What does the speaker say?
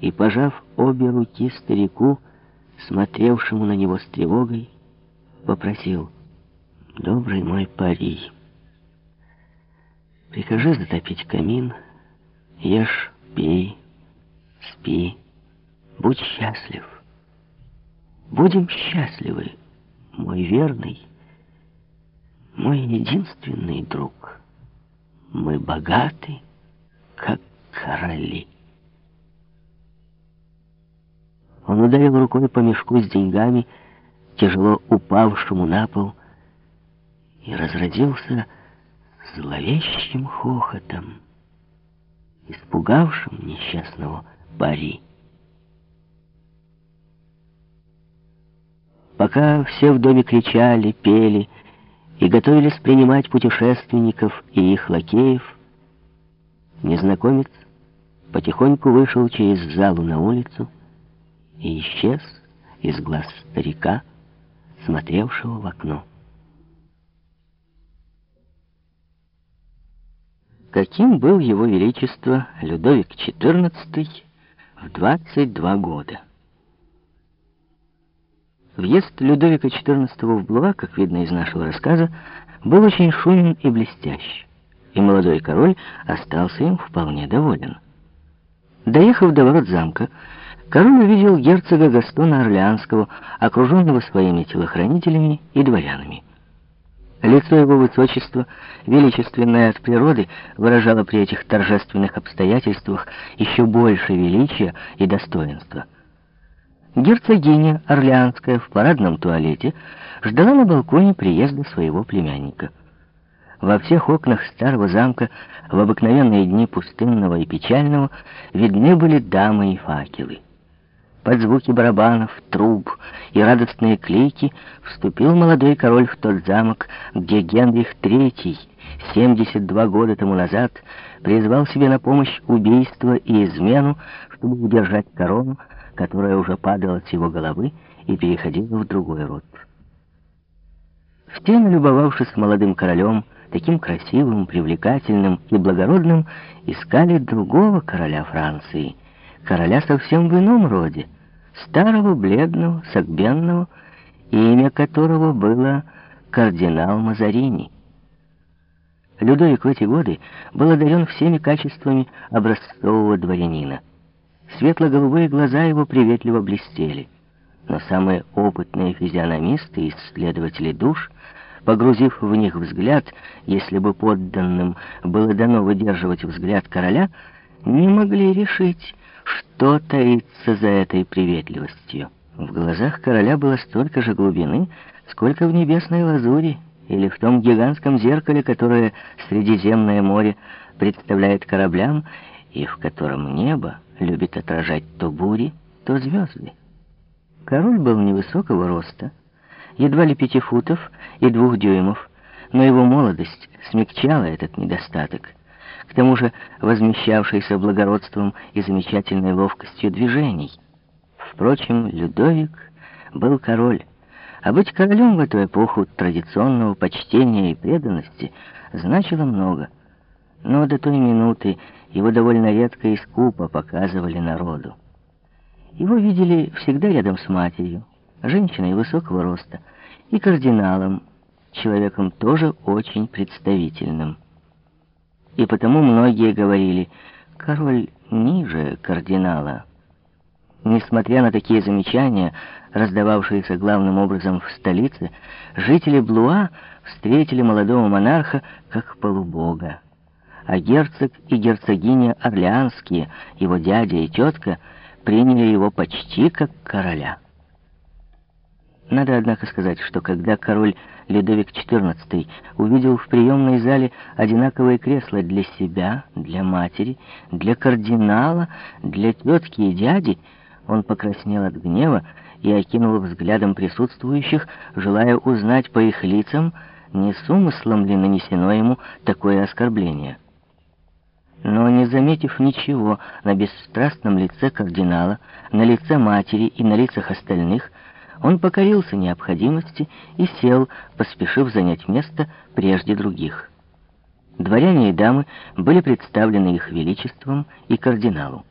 и, пожав обе руки старику, смотревшему на него с тревогой, попросил «Добрый мой пари, прикажи затопить камин, ешь, пей, спи, будь счастлив. Будем счастливы, мой верный, мой единственный друг. Мы богаты, как короли». Он ударил рукой по мешку с деньгами, тяжело упавшему на пол, и разродился зловещим хохотом, испугавшим несчастного Бари. Пока все в доме кричали, пели и готовились принимать путешественников и их лакеев, незнакомец потихоньку вышел через залу на улицу, и исчез из глаз старика, смотревшего в окно. Каким был его величество Людовик XIV в 22 года? Въезд Людовика XIV в Блуа, как видно из нашего рассказа, был очень шумен и блестящ, и молодой король остался им вполне доволен. Доехав до ворот замка, Король увидел герцога Гастона Орлеанского, окруженного своими телохранителями и дворянами. Лицо его высочества, величественное от природы, выражало при этих торжественных обстоятельствах еще больше величия и достоинства. Герцогиня Орлеанская в парадном туалете ждала на балконе приезда своего племянника. Во всех окнах старого замка в обыкновенные дни пустынного и печального видны были дамы и факелы. Под звуки барабанов, труб и радостные клики вступил молодой король в тот замок, где Генрих III 72 года тому назад призвал себе на помощь убийство и измену, чтобы удержать корону, которая уже падала с его головы и переходила в другой род. Все, налюбовавшись молодым королем, таким красивым, привлекательным и благородным, искали другого короля Франции — короля совсем в ином роде, старого, бледного, согбенного, имя которого было кардинал Мазарини. Людовик в эти годы был одарен всеми качествами образцового дворянина. Светло-голубые глаза его приветливо блестели, но самые опытные физиономисты и исследователи душ, погрузив в них взгляд, если бы подданным было дано выдерживать взгляд короля, не могли решить, что таится за этой приветливостью? В глазах короля было столько же глубины, сколько в небесной лазури или в том гигантском зеркале, которое Средиземное море представляет кораблям и в котором небо любит отражать то бури, то звезды. Король был невысокого роста, едва ли пяти футов и двух дюймов, но его молодость смягчала этот недостаток — к тому же возмещавшийся благородством и замечательной ловкостью движений. Впрочем, Людовик был король, а быть королем в эту эпоху традиционного почтения и преданности значило много. Но до той минуты его довольно редко и скупо показывали народу. Его видели всегда рядом с матерью, женщиной высокого роста, и кардиналом, человеком тоже очень представительным и потому многие говорили, король ниже кардинала. Несмотря на такие замечания, раздававшиеся главным образом в столице, жители Блуа встретили молодого монарха как полубога. А герцог и герцогиня Орлеанские, его дядя и тетка, приняли его почти как короля. Надо, однако, сказать, что когда король Людовик XIV увидел в приемной зале одинаковые кресла для себя, для матери, для кардинала, для тетки и дяди, он покраснел от гнева и окинул взглядом присутствующих, желая узнать по их лицам, не с умыслом ли нанесено ему такое оскорбление. Но не заметив ничего на бесстрастном лице кардинала, на лице матери и на лицах остальных, он покорился необходимости и сел, поспешив занять место прежде других. Дворяне и дамы были представлены их величеством и кардиналу.